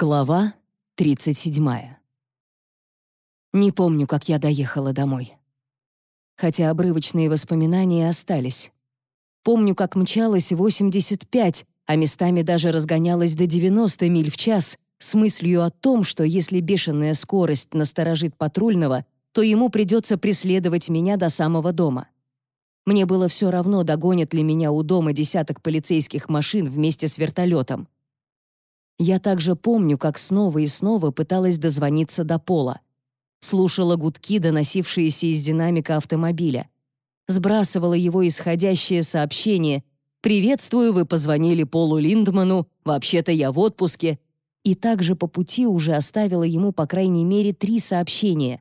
Глава 37. Не помню, как я доехала домой. Хотя обрывочные воспоминания остались. Помню, как мчалась 85, а местами даже разгонялась до 90 миль в час с мыслью о том, что если бешеная скорость насторожит патрульного, то ему придется преследовать меня до самого дома. Мне было все равно, догонят ли меня у дома десяток полицейских машин вместе с вертолетом. Я также помню, как снова и снова пыталась дозвониться до пола. Слушала гудки, доносившиеся из динамика автомобиля. Сбрасывала его исходящее сообщение «Приветствую, вы позвонили Полу Линдману, вообще-то я в отпуске». И также по пути уже оставила ему по крайней мере три сообщения.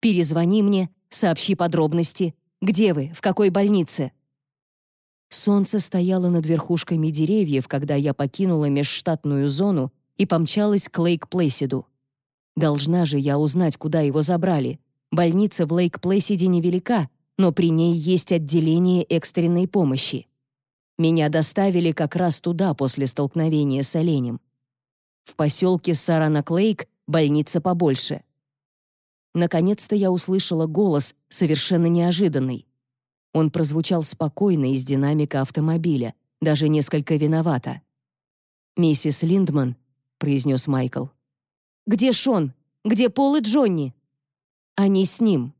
«Перезвони мне, сообщи подробности. Где вы, в какой больнице?» Солнце стояло над верхушками деревьев, когда я покинула межштатную зону и помчалась к Лейк-Плэсиду. Должна же я узнать, куда его забрали. Больница в Лейк-Плэсиде невелика, но при ней есть отделение экстренной помощи. Меня доставили как раз туда после столкновения с оленем. В поселке Саранак-Лейк больница побольше. Наконец-то я услышала голос, совершенно неожиданный. Он прозвучал спокойно из динамика автомобиля, даже несколько виновато. «Миссис Линдман», — произнес Майкл. «Где Шон? Где Пол и Джонни?» «Они с ним».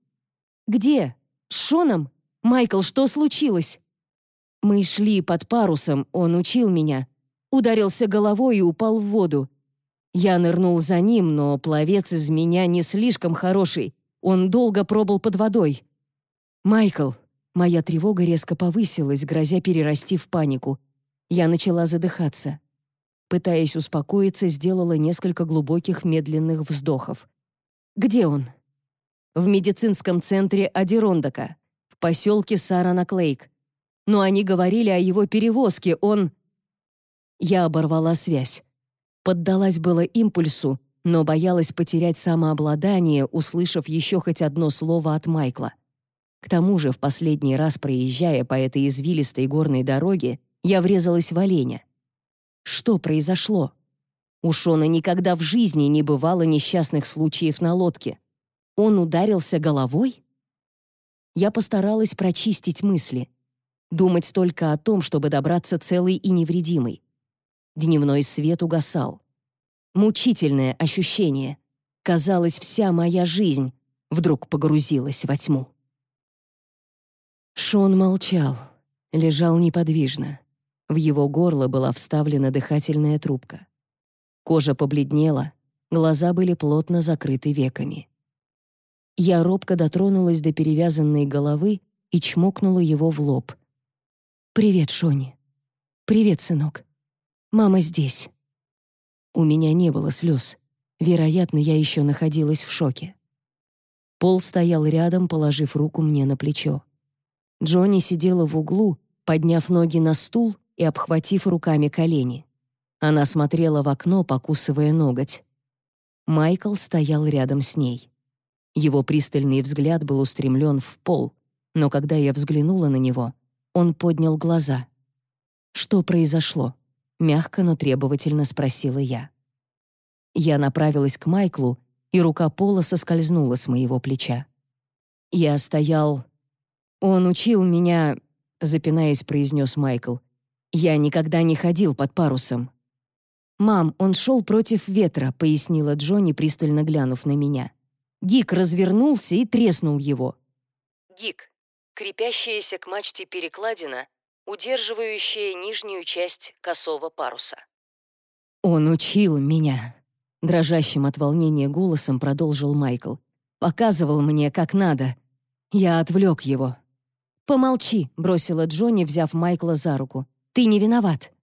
«Где? С Шоном? Майкл, что случилось?» «Мы шли под парусом, он учил меня. Ударился головой и упал в воду. Я нырнул за ним, но пловец из меня не слишком хороший. Он долго пробыл под водой. «Майкл, Моя тревога резко повысилась, грозя перерасти в панику. Я начала задыхаться. Пытаясь успокоиться, сделала несколько глубоких медленных вздохов. «Где он?» «В медицинском центре Адирондока, в поселке Саранаклейк. Но они говорили о его перевозке, он...» Я оборвала связь. Поддалась было импульсу, но боялась потерять самообладание, услышав еще хоть одно слово от Майкла. К тому же в последний раз, проезжая по этой извилистой горной дороге, я врезалась в оленя. Что произошло? У Шона никогда в жизни не бывало несчастных случаев на лодке. Он ударился головой? Я постаралась прочистить мысли. Думать только о том, чтобы добраться целой и невредимой. Дневной свет угасал. Мучительное ощущение. Казалось, вся моя жизнь вдруг погрузилась во тьму. Шон молчал, лежал неподвижно. В его горло была вставлена дыхательная трубка. Кожа побледнела, глаза были плотно закрыты веками. Я робко дотронулась до перевязанной головы и чмокнула его в лоб. «Привет, Шони. Привет, сынок. Мама здесь». У меня не было слез. Вероятно, я еще находилась в шоке. Пол стоял рядом, положив руку мне на плечо. Джонни сидела в углу, подняв ноги на стул и обхватив руками колени. Она смотрела в окно, покусывая ноготь. Майкл стоял рядом с ней. Его пристальный взгляд был устремлен в пол, но когда я взглянула на него, он поднял глаза. «Что произошло?» — мягко, но требовательно спросила я. Я направилась к Майклу, и рука Пола соскользнула с моего плеча. Я стоял «Он учил меня...» — запинаясь, произнес Майкл. «Я никогда не ходил под парусом». «Мам, он шел против ветра», — пояснила Джонни, пристально глянув на меня. Гик развернулся и треснул его. Гик — крепящаяся к мачте перекладина, удерживающая нижнюю часть косого паруса. «Он учил меня», — дрожащим от волнения голосом продолжил Майкл. «Показывал мне, как надо. Я отвлек его». «Помолчи», — бросила Джонни, взяв Майкла за руку. «Ты не виноват».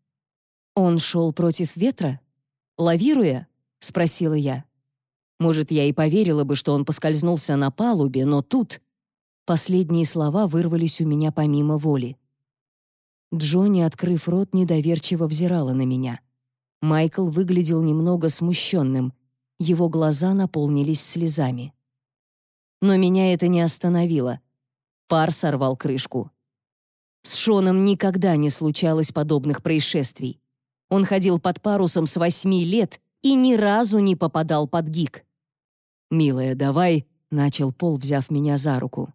«Он шел против ветра? Лавируя?» — спросила я. Может, я и поверила бы, что он поскользнулся на палубе, но тут... Последние слова вырвались у меня помимо воли. Джонни, открыв рот, недоверчиво взирала на меня. Майкл выглядел немного смущенным. Его глаза наполнились слезами. Но меня это не остановило. Пар сорвал крышку. С Шоном никогда не случалось подобных происшествий. Он ходил под парусом с восьми лет и ни разу не попадал под гик. «Милая, давай», — начал Пол, взяв меня за руку.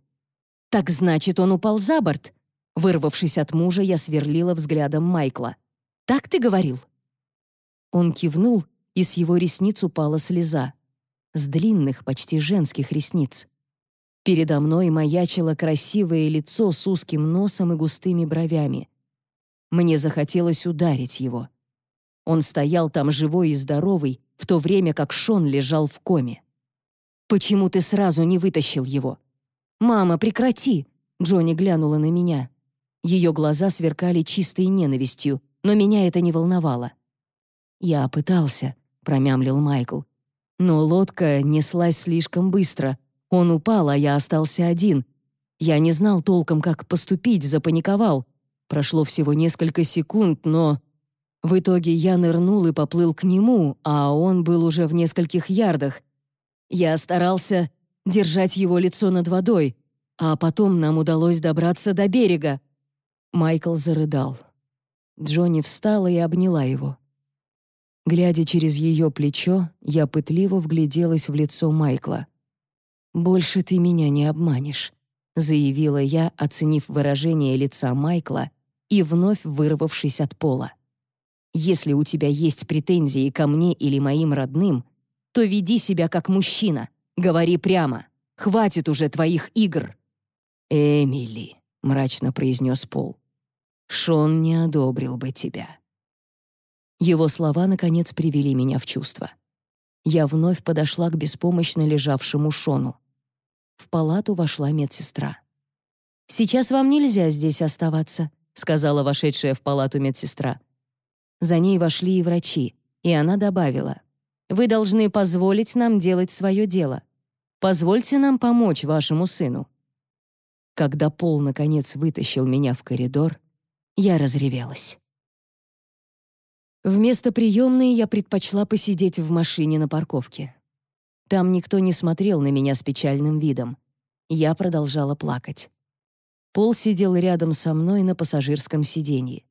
«Так значит, он упал за борт?» Вырвавшись от мужа, я сверлила взглядом Майкла. «Так ты говорил?» Он кивнул, и с его ресниц упала слеза. С длинных, почти женских ресниц. Передо мной маячило красивое лицо с узким носом и густыми бровями. Мне захотелось ударить его. Он стоял там живой и здоровый, в то время как Шон лежал в коме. «Почему ты сразу не вытащил его?» «Мама, прекрати!» Джонни глянула на меня. Ее глаза сверкали чистой ненавистью, но меня это не волновало. «Я пытался», — промямлил Майкл. Но лодка неслась слишком быстро. Он упал, а я остался один. Я не знал толком, как поступить, запаниковал. Прошло всего несколько секунд, но... В итоге я нырнул и поплыл к нему, а он был уже в нескольких ярдах. Я старался держать его лицо над водой, а потом нам удалось добраться до берега. Майкл зарыдал. Джонни встала и обняла его. Глядя через ее плечо, я пытливо вгляделась в лицо Майкла. «Больше ты меня не обманешь», — заявила я, оценив выражение лица Майкла и вновь вырвавшись от пола. «Если у тебя есть претензии ко мне или моим родным, то веди себя как мужчина, говори прямо. Хватит уже твоих игр». «Эмили», — мрачно произнес Пол, — «Шон не одобрил бы тебя». Его слова, наконец, привели меня в чувство. Я вновь подошла к беспомощно лежавшему Шону. В палату вошла медсестра. «Сейчас вам нельзя здесь оставаться», — сказала вошедшая в палату медсестра. За ней вошли и врачи, и она добавила, «Вы должны позволить нам делать свое дело. Позвольте нам помочь вашему сыну». Когда Пол, наконец, вытащил меня в коридор, я разревелась. Вместо приемной я предпочла посидеть в машине на парковке. Там никто не смотрел на меня с печальным видом. Я продолжала плакать. Пол сидел рядом со мной на пассажирском сиденье.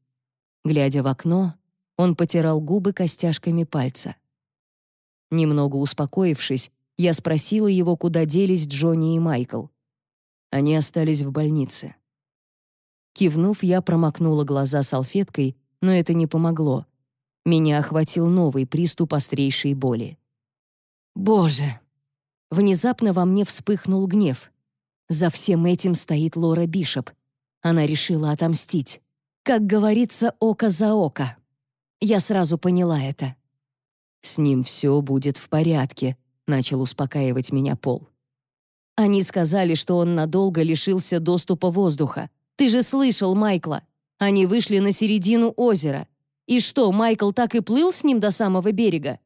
Глядя в окно, он потирал губы костяшками пальца. Немного успокоившись, я спросила его, куда делись Джонни и Майкл. Они остались в больнице. Кивнув, я промокнула глаза салфеткой, но это не помогло. Меня охватил новый приступ острейшей боли. «Боже!» Внезапно во мне вспыхнул гнев. За всем этим стоит Лора Бишоп. Она решила отомстить. Как говорится, око за око. Я сразу поняла это. «С ним все будет в порядке», — начал успокаивать меня Пол. «Они сказали, что он надолго лишился доступа воздуха. Ты же слышал Майкла. Они вышли на середину озера. И что, Майкл так и плыл с ним до самого берега?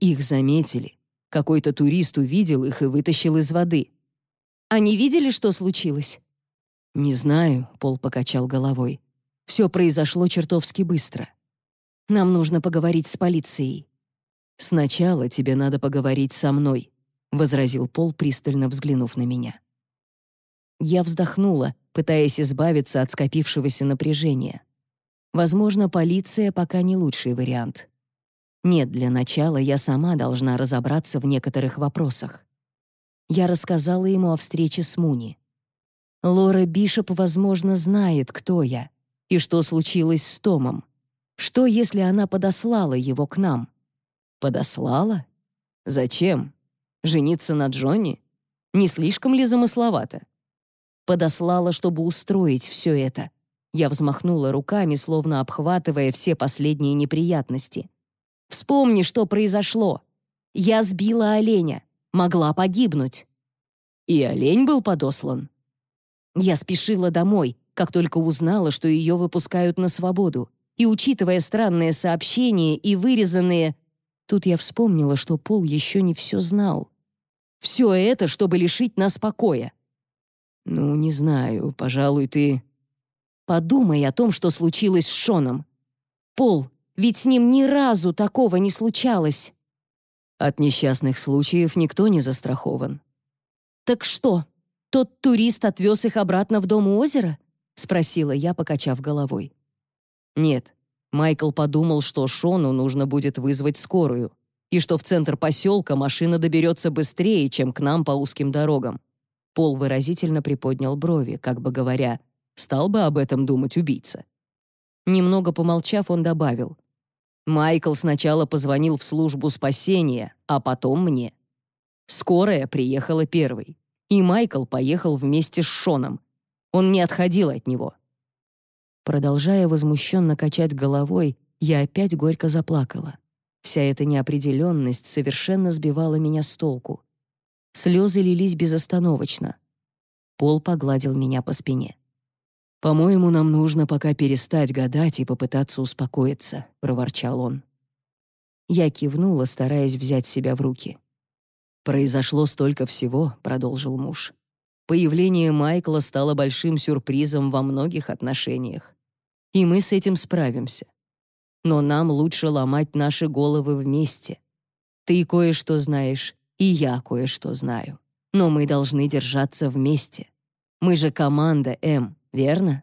Их заметили. Какой-то турист увидел их и вытащил из воды. Они видели, что случилось? Не знаю, Пол покачал головой. Все произошло чертовски быстро. Нам нужно поговорить с полицией. Сначала тебе надо поговорить со мной, возразил Пол, пристально взглянув на меня. Я вздохнула, пытаясь избавиться от скопившегося напряжения. Возможно, полиция пока не лучший вариант. Нет, для начала я сама должна разобраться в некоторых вопросах. Я рассказала ему о встрече с Муни. Лора Бишоп, возможно, знает, кто я и что случилось с Томом. Что, если она подослала его к нам? Подослала? Зачем? Жениться на Джонни? Не слишком ли замысловато? Подослала, чтобы устроить все это — я взмахнула руками, словно обхватывая все последние неприятности. «Вспомни, что произошло. Я сбила оленя. Могла погибнуть». И олень был подослан. Я спешила домой, как только узнала, что ее выпускают на свободу. И, учитывая странные сообщения и вырезанные... Тут я вспомнила, что Пол еще не все знал. Все это, чтобы лишить нас покоя. «Ну, не знаю, пожалуй, ты Подумай о том, что случилось с Шоном. Пол, ведь с ним ни разу такого не случалось. От несчастных случаев никто не застрахован. Так что, тот турист отвез их обратно в дом у озера? Спросила я, покачав головой. Нет, Майкл подумал, что Шону нужно будет вызвать скорую. и что в центр поселка машина доберется быстрее, чем к нам по узким дорогам. Пол выразительно приподнял брови, как бы говоря, стал бы об этом думать убийца. Немного помолчав, он добавил. Майкл сначала позвонил в службу спасения, а потом мне. Скорая приехала первой, и Майкл поехал вместе с Шоном. Он не отходил от него. Продолжая возмущенно качать головой, я опять горько заплакала. Вся эта неопределенность совершенно сбивала меня с толку. Слезы лились безостановочно. Пол погладил меня по спине. «По-моему, нам нужно пока перестать гадать и попытаться успокоиться», — проворчал он. Я кивнула, стараясь взять себя в руки. «Произошло столько всего», — продолжил муж. «Появление Майкла стало большим сюрпризом во многих отношениях и мы с этим справимся. Но нам лучше ломать наши головы вместе. Ты кое-что знаешь, и я кое-что знаю. Но мы должны держаться вместе. Мы же команда М, верно?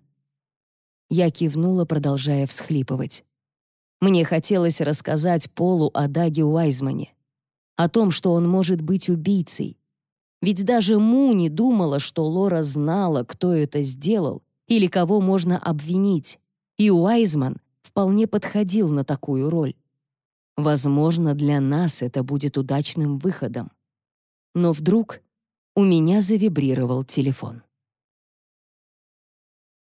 Я кивнула, продолжая всхлипывать. Мне хотелось рассказать Полу о Даге Уайзмане, о том, что он может быть убийцей. Ведь даже Муни думала, что Лора знала, кто это сделал или кого можно обвинить и Уайзман вполне подходил на такую роль. Возможно, для нас это будет удачным выходом. Но вдруг у меня завибрировал телефон.